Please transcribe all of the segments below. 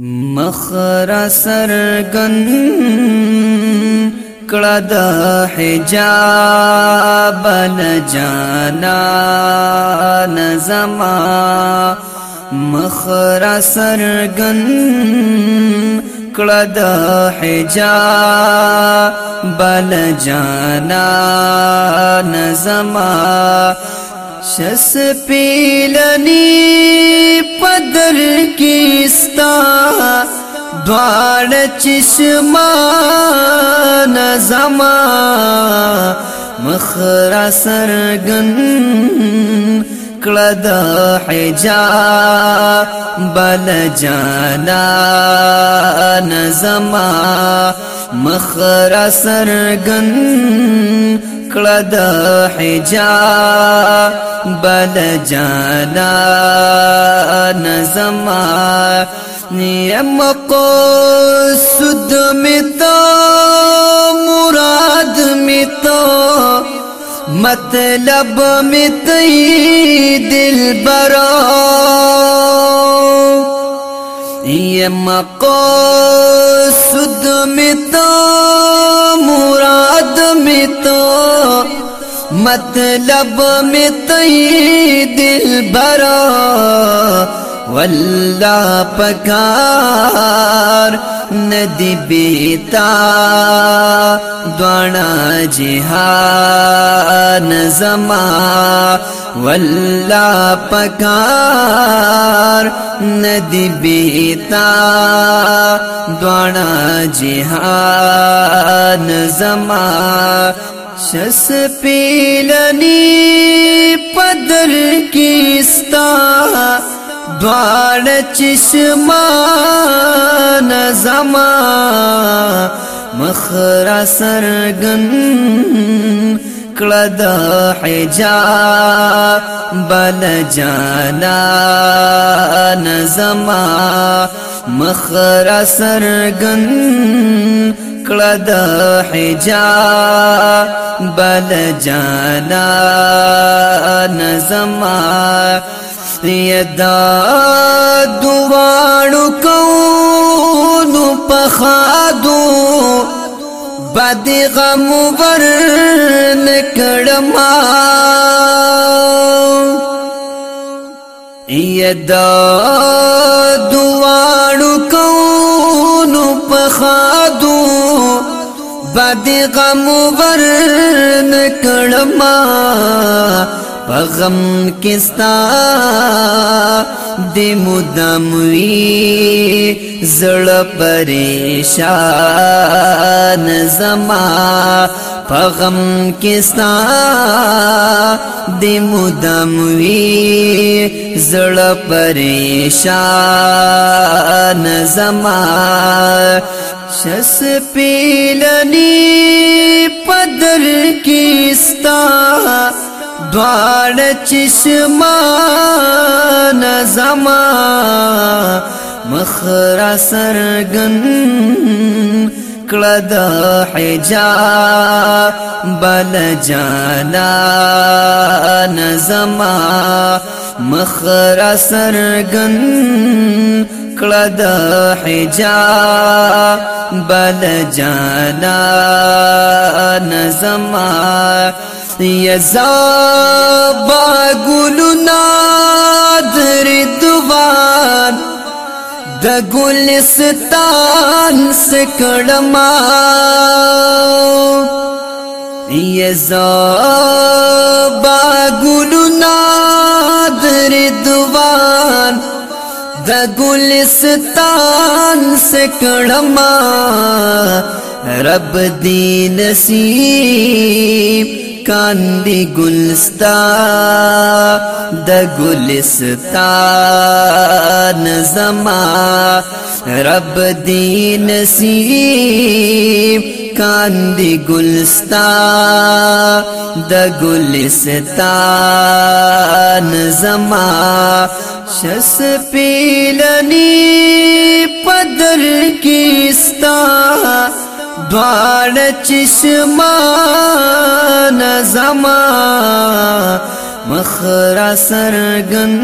مخرا سرگن کړه د حجاب نه جانا نظما مخرا سرگن کړه د حجاب بل جانا نظما شس پیلنی پدر کیستا دوار چشمان زما مخرا سرگن کلد حجا بل جانا نزما مخرا سرگن दा बदारो मद मतलब دل दिल बर नयम को सुध मोर तो مطلب में तई दिल والله پکار ندی بیتا دوانا جہان زما والله پکار ندی بیتا دوانا جہان زما شس پیلنی پدر کیستا دوار چشمان زما مخرا سرگن کړه د حجاب بل جانا نظما مخرا سرگن کړه د حجاب بل جانا نظما مستی دا دوانو کونو پخادو بدی غم ورن کڑما یدا دوانو کونو پخادو بدی غم ورن کڑما پغم کستا دی مدام وی زړه پریشان زما پغم کستا دی مدام وی زړه پریشان زما شس پیلنی پدر کیستا دوار چشما نظما مخرا سرگن کړه د حجاب بل جانا نظما مخرا سرگن کړه د حجاب بل جانا نظما زا باغل ناد ردان د گل ستان سکڑ مار یزا باغل ناد ردان د گلستان سکڑما رب دی نصیب کاندي ګلستا د ګلستان زما رب دین نصیب کاندي ګلستا د ګلستان زما شس پیلنی پدر کیستا دوان چشمان زما مخرا سرگن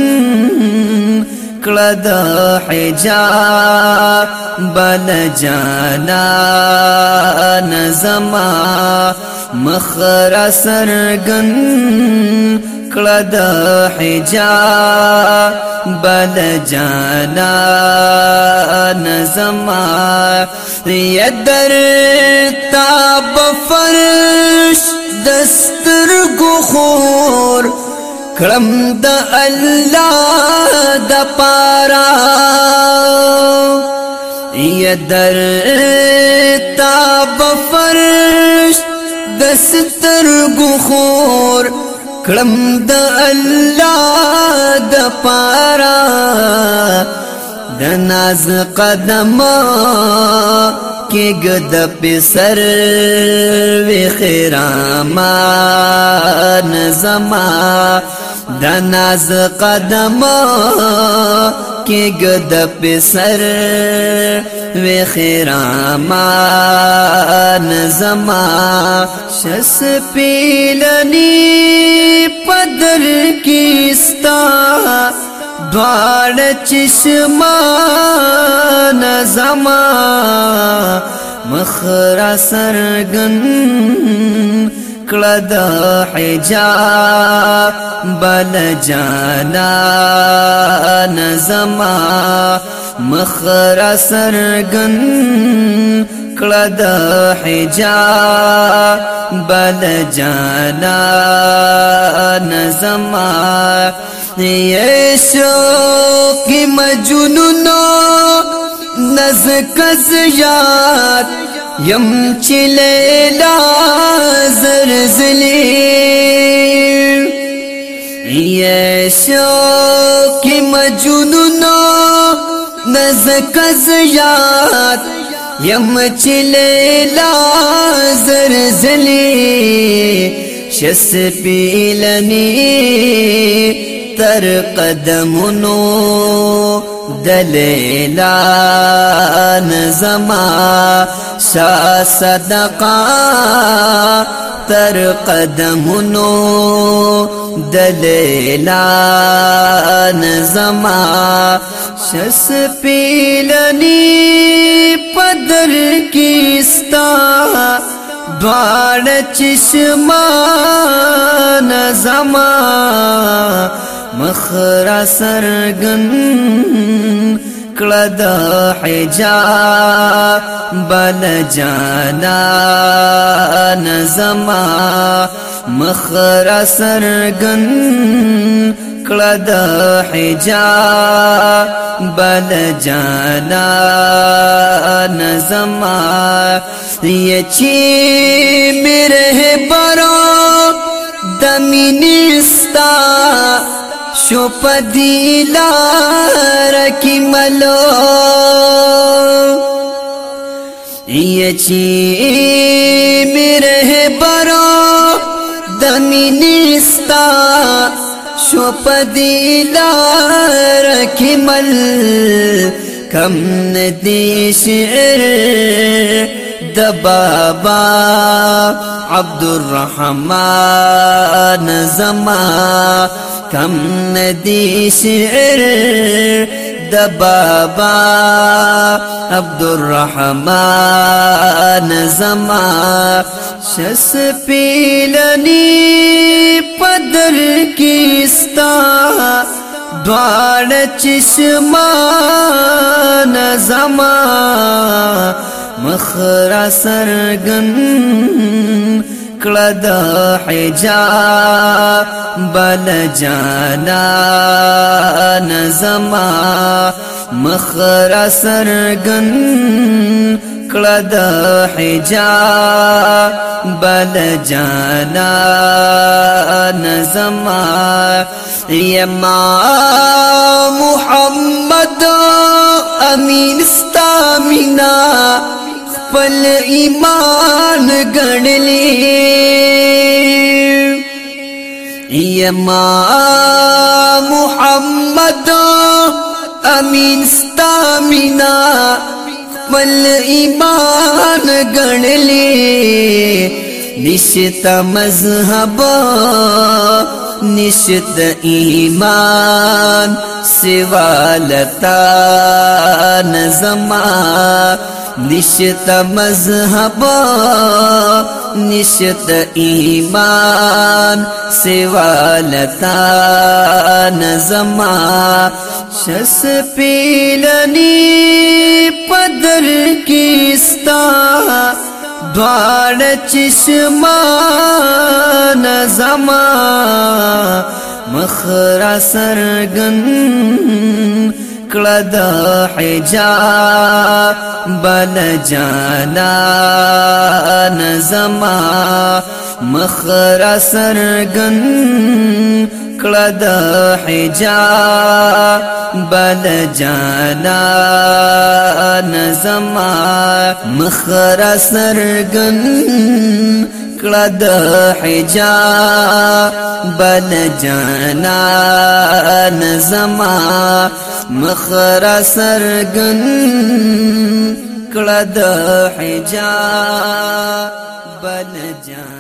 کړه د حجاب بل جانا نظما مخرا سرګن کړه د حجاب بل جانا نظما یا در تا بفرش دستر گخور کلم د الله د پارا یا در تا بفرش دستر گخور کلم د الله د پارا ناز قدم کې ګد په سر وی خیرامان زما د ناز قدم کې ګد په سر وی خیرامان زما شس پیلنی پدر کیستا دوار چشما نظما مخرا سرگن کلد د حجاب بل جانا نظما مخرا سرگن کلد د حجاب بل جانا نظما یشو کی مجنونو نز کز یاد یم چلزلی شو کی مجنونو نز کز یاد یم چلے لا زرزلی شس پیلنی تر قدمونو د لیلا نظما سا صدقا تر قدمونو د لیلا نظما شس پیلنی پدر کیستا دوار چشمان زمان مخرا سرگن کړه د حجاب بل جانا نظما مخرا سرگن کړه د حجاب بل جانا نظما یچی مره برو دمینستا شو پدی لار کی ملو یہ چی میرے برو دمینستا شو پدی لار کی مل کم ندی شعر د بابا عبد الرحمن زما کم ندی شعر د بابا عبد الرحمن زما شس پیلنی پدر کیستا دوار چشمان زمان مخرا سرگن سرګن حجا بل جانا نظما مخرا سرگن سرګن حجا بل جانا نظما یما محمد امین استامنا خپل ایمان گنلی یما محمد امین ستامینا خپل ایمان گنلی نشت مذہب نشت ایمان سوالتا نظمہ निशित मह निशत ईमा शिवा लता न जमा शस पीलनी पदर किस्ता दवार चिषमा न मखरा सरगन کړه د حجاب بل جانا نظما مخر سرګن کړه د حجاب بل جانا نظما مخر سرګن کړه د حجاب بن جانا نظم مخرا سرګن کړه د حجاب بن جانا